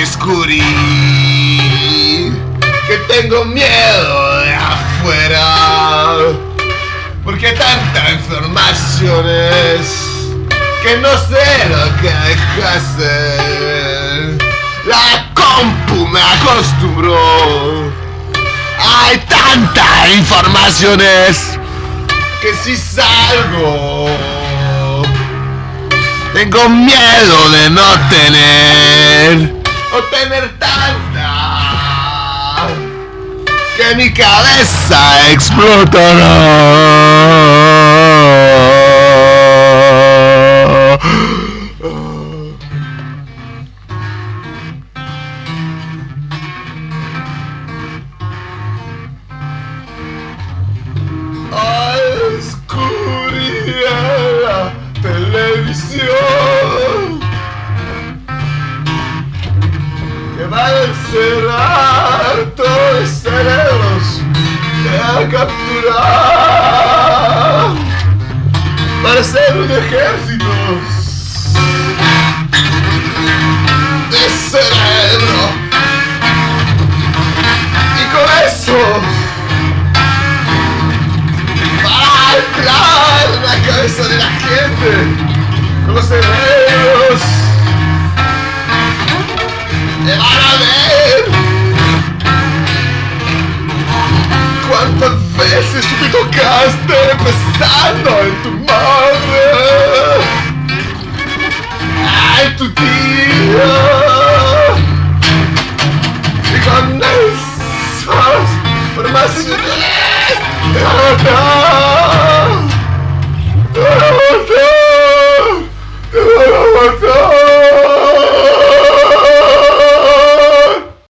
descubrí que tengo miedo de afuera. Porque tanta información es que no sé lo que dejaste. La compu me acostumbró. Hay tanta informaciones que si salgo tengo miedo de no tener tener tanta que mi cabeza explotará. Oscuridad televisión que va a encerrar todos los cerebros que va a capturar para ser un ejército de cerebro. Y con eso para en la cabeza de la gente para ver cuántas veces tú me tocaste besando en tu mano.